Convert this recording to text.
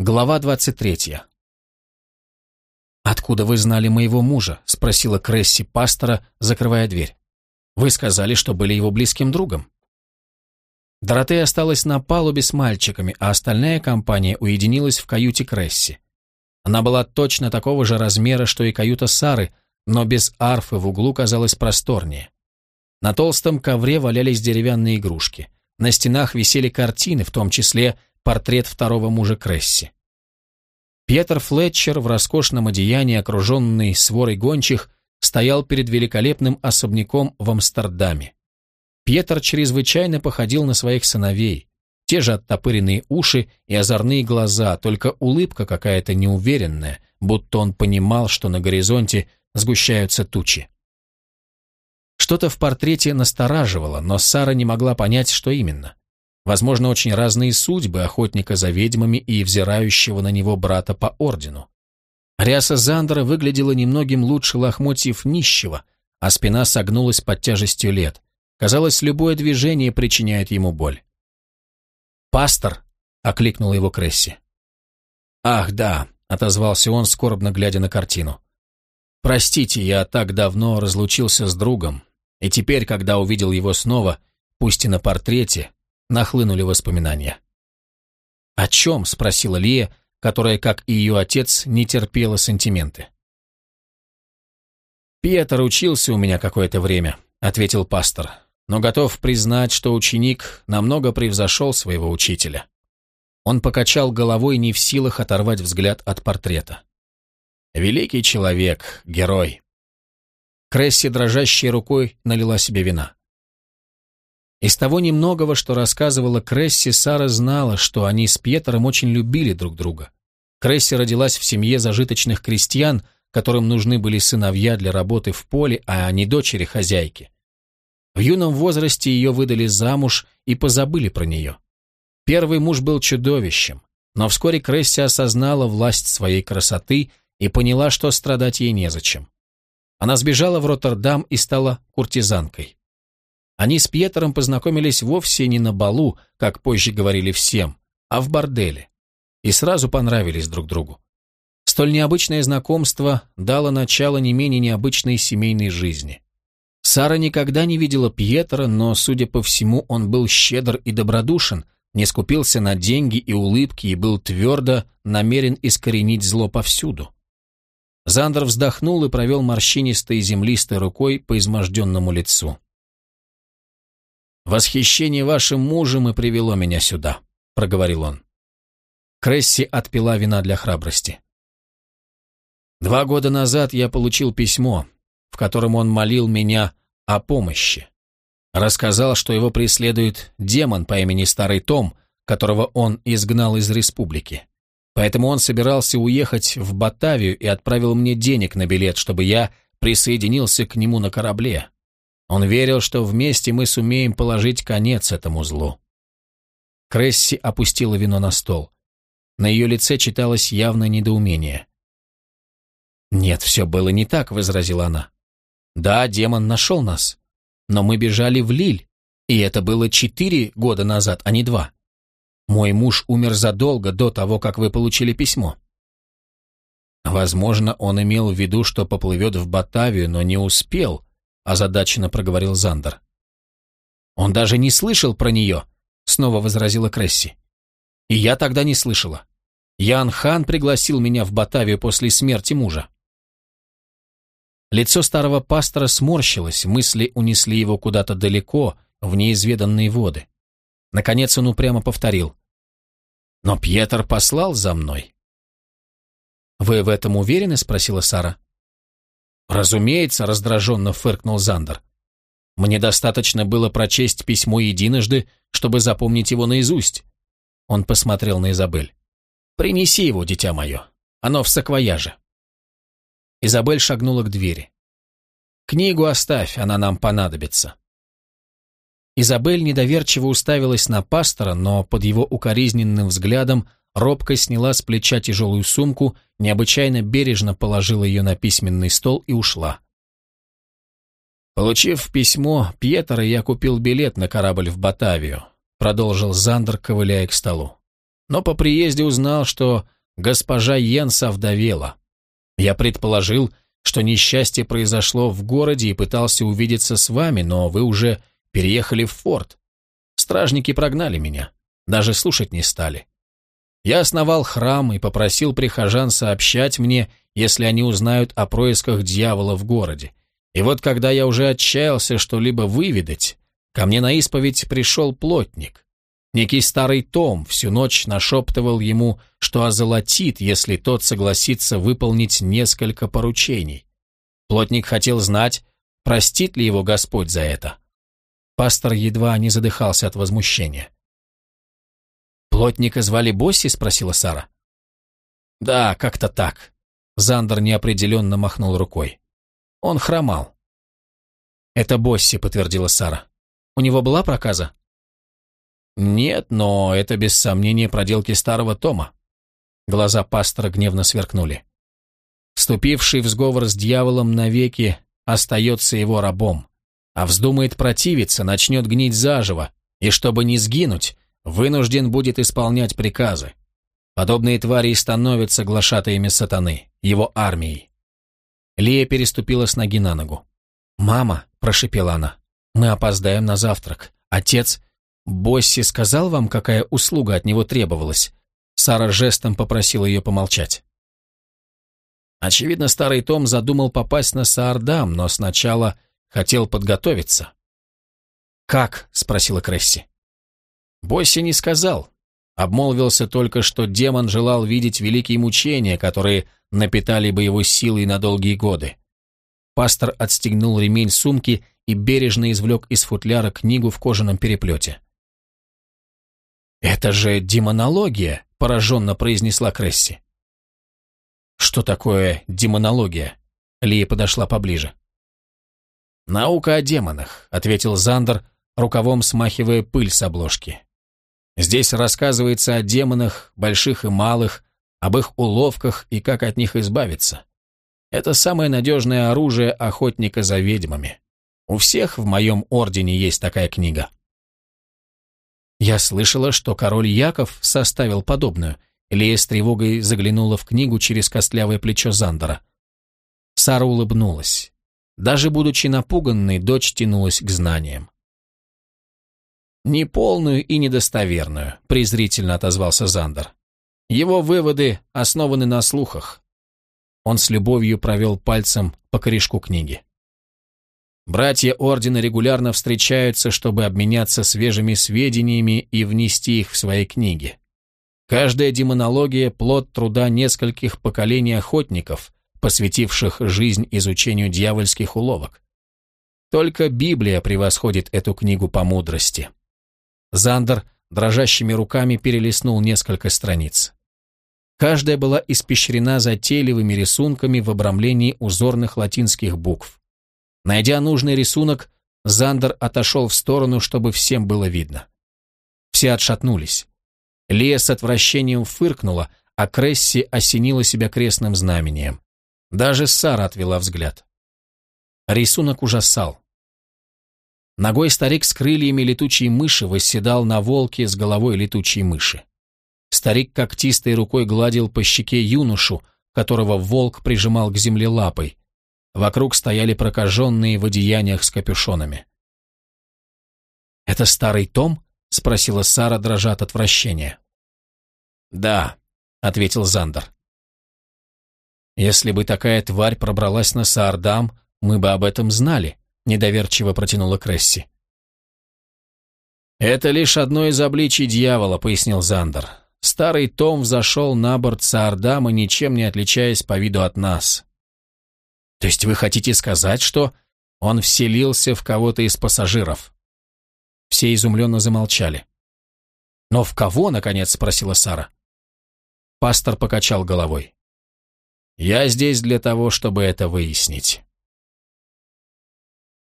Глава 23. «Откуда вы знали моего мужа?» — спросила Кресси пастора, закрывая дверь. «Вы сказали, что были его близким другом». Доротея осталась на палубе с мальчиками, а остальная компания уединилась в каюте Кресси. Она была точно такого же размера, что и каюта Сары, но без арфы в углу казалась просторнее. На толстом ковре валялись деревянные игрушки. На стенах висели картины, в том числе портрет второго мужа Кресси. Пьетер Флетчер в роскошном одеянии, окруженный сворой гончих, стоял перед великолепным особняком в Амстердаме. Пьетер чрезвычайно походил на своих сыновей. Те же оттопыренные уши и озорные глаза, только улыбка какая-то неуверенная, будто он понимал, что на горизонте сгущаются тучи. Что-то в портрете настораживало, но Сара не могла понять, что именно. Возможно, очень разные судьбы охотника за ведьмами и взирающего на него брата по ордену. Ряса Зандера выглядела немногим лучше лохмотьев нищего, а спина согнулась под тяжестью лет. Казалось, любое движение причиняет ему боль. «Пастор!» — окликнула его Кресси. «Ах, да!» — отозвался он, скорбно глядя на картину. «Простите, я так давно разлучился с другом, и теперь, когда увидел его снова, пусть и на портрете, нахлынули воспоминания. «О чем?» — спросила Лия, которая, как и ее отец, не терпела сантименты. «Пьетер учился у меня какое-то время», — ответил пастор, «но готов признать, что ученик намного превзошел своего учителя». Он покачал головой, не в силах оторвать взгляд от портрета. «Великий человек, герой». Кресси дрожащей рукой налила себе вина. Из того немногого, что рассказывала Кресси, Сара знала, что они с Пьетером очень любили друг друга. Кресси родилась в семье зажиточных крестьян, которым нужны были сыновья для работы в поле, а не дочери хозяйки. В юном возрасте ее выдали замуж и позабыли про нее. Первый муж был чудовищем, но вскоре Кресси осознала власть своей красоты и поняла, что страдать ей незачем. Она сбежала в Роттердам и стала куртизанкой. Они с Пьетером познакомились вовсе не на балу, как позже говорили всем, а в борделе. И сразу понравились друг другу. Столь необычное знакомство дало начало не менее необычной семейной жизни. Сара никогда не видела Пьетера, но, судя по всему, он был щедр и добродушен, не скупился на деньги и улыбки и был твердо намерен искоренить зло повсюду. Зандер вздохнул и провел морщинистой землистой рукой по изможденному лицу. «Восхищение вашим мужем и привело меня сюда», — проговорил он. Кресси отпила вина для храбрости. «Два года назад я получил письмо, в котором он молил меня о помощи. Рассказал, что его преследует демон по имени Старый Том, которого он изгнал из республики. Поэтому он собирался уехать в Батавию и отправил мне денег на билет, чтобы я присоединился к нему на корабле. Он верил, что вместе мы сумеем положить конец этому злу. Кресси опустила вино на стол. На ее лице читалось явное недоумение. «Нет, все было не так», — возразила она. «Да, демон нашел нас, но мы бежали в Лиль, и это было четыре года назад, а не два. Мой муж умер задолго до того, как вы получили письмо». Возможно, он имел в виду, что поплывет в Батавию, но не успел, озадаченно проговорил Зандер. «Он даже не слышал про нее», — снова возразила Кресси. «И я тогда не слышала. Ян Хан пригласил меня в Батавию после смерти мужа». Лицо старого пастора сморщилось, мысли унесли его куда-то далеко, в неизведанные воды. Наконец он упрямо повторил. «Но Пьетер послал за мной». «Вы в этом уверены?» — спросила Сара. «Разумеется», — раздраженно фыркнул Зандер. «Мне достаточно было прочесть письмо единожды, чтобы запомнить его наизусть». Он посмотрел на Изабель. «Принеси его, дитя мое. Оно в саквояже». Изабель шагнула к двери. «Книгу оставь, она нам понадобится». Изабель недоверчиво уставилась на пастора, но под его укоризненным взглядом робко сняла с плеча тяжелую сумку, необычайно бережно положила ее на письменный стол и ушла. Получив письмо Пьетера, я купил билет на корабль в Батавию, продолжил Зандер, ковыляя к столу. но по приезде узнал, что госпожа Йенс овдовела. Я предположил, что несчастье произошло в городе и пытался увидеться с вами, но вы уже переехали в форт. Стражники прогнали меня, даже слушать не стали. Я основал храм и попросил прихожан сообщать мне, если они узнают о происках дьявола в городе. И вот когда я уже отчаялся что-либо выведать, ко мне на исповедь пришел плотник. Некий старый Том всю ночь нашептывал ему, что озолотит, если тот согласится выполнить несколько поручений. Плотник хотел знать, простит ли его Господь за это. Пастор едва не задыхался от возмущения. «Плотника звали Босси?» — спросила Сара. «Да, как-то так». Зандер неопределенно махнул рукой. Он хромал. «Это Босси», — подтвердила Сара. «У него была проказа?» «Нет, но это без сомнения проделки старого Тома». Глаза пастора гневно сверкнули. «Вступивший в сговор с дьяволом навеки остается его рабом, а вздумает противиться, начнет гнить заживо, и чтобы не сгинуть, вынужден будет исполнять приказы. Подобные твари и становятся глашатаями сатаны, его армией. Лия переступила с ноги на ногу. «Мама», — прошепела она, — «мы опоздаем на завтрак. Отец...» «Босси сказал вам, какая услуга от него требовалась?» Сара жестом попросила ее помолчать. Очевидно, старый Том задумал попасть на Саардам, но сначала хотел подготовиться. «Как?» — спросила Кресси. Босси не сказал. Обмолвился только, что демон желал видеть великие мучения, которые напитали бы его силой на долгие годы. Пастор отстегнул ремень сумки и бережно извлек из футляра книгу в кожаном переплете. «Это же демонология!» – пораженно произнесла Кресси. «Что такое демонология?» Лия подошла поближе. «Наука о демонах», — ответил Зандер, рукавом смахивая пыль с обложки. Здесь рассказывается о демонах, больших и малых, об их уловках и как от них избавиться. Это самое надежное оружие охотника за ведьмами. У всех в моем ордене есть такая книга. Я слышала, что король Яков составил подобную. Лея с тревогой заглянула в книгу через костлявое плечо Зандера. Сара улыбнулась. Даже будучи напуганной, дочь тянулась к знаниям. «Неполную и недостоверную», — презрительно отозвался Зандер. «Его выводы основаны на слухах». Он с любовью провел пальцем по корешку книги. Братья Ордена регулярно встречаются, чтобы обменяться свежими сведениями и внести их в свои книги. Каждая демонология – плод труда нескольких поколений охотников, посвятивших жизнь изучению дьявольских уловок. Только Библия превосходит эту книгу по мудрости. Зандер дрожащими руками перелистнул несколько страниц. Каждая была испещрена затейливыми рисунками в обрамлении узорных латинских букв. Найдя нужный рисунок, Зандер отошел в сторону, чтобы всем было видно. Все отшатнулись. Лия с отвращением фыркнула, а Кресси осенила себя крестным знамением. Даже Сара отвела взгляд. Рисунок ужасал. Ногой старик с крыльями летучей мыши восседал на волке с головой летучей мыши. Старик когтистой рукой гладил по щеке юношу, которого волк прижимал к земле лапой. Вокруг стояли прокаженные в одеяниях с капюшонами. «Это старый Том?» — спросила Сара, дрожа от отвращения. «Да», — ответил Зандер. «Если бы такая тварь пробралась на Саардам, мы бы об этом знали», недоверчиво протянула Кресси. «Это лишь одно из обличий дьявола», — пояснил Зандер. «Старый Том взошел на борт Саардама, ничем не отличаясь по виду от нас». «То есть вы хотите сказать, что он вселился в кого-то из пассажиров?» Все изумленно замолчали. «Но в кого?» — наконец спросила Сара. Пастор покачал головой. «Я здесь для того, чтобы это выяснить».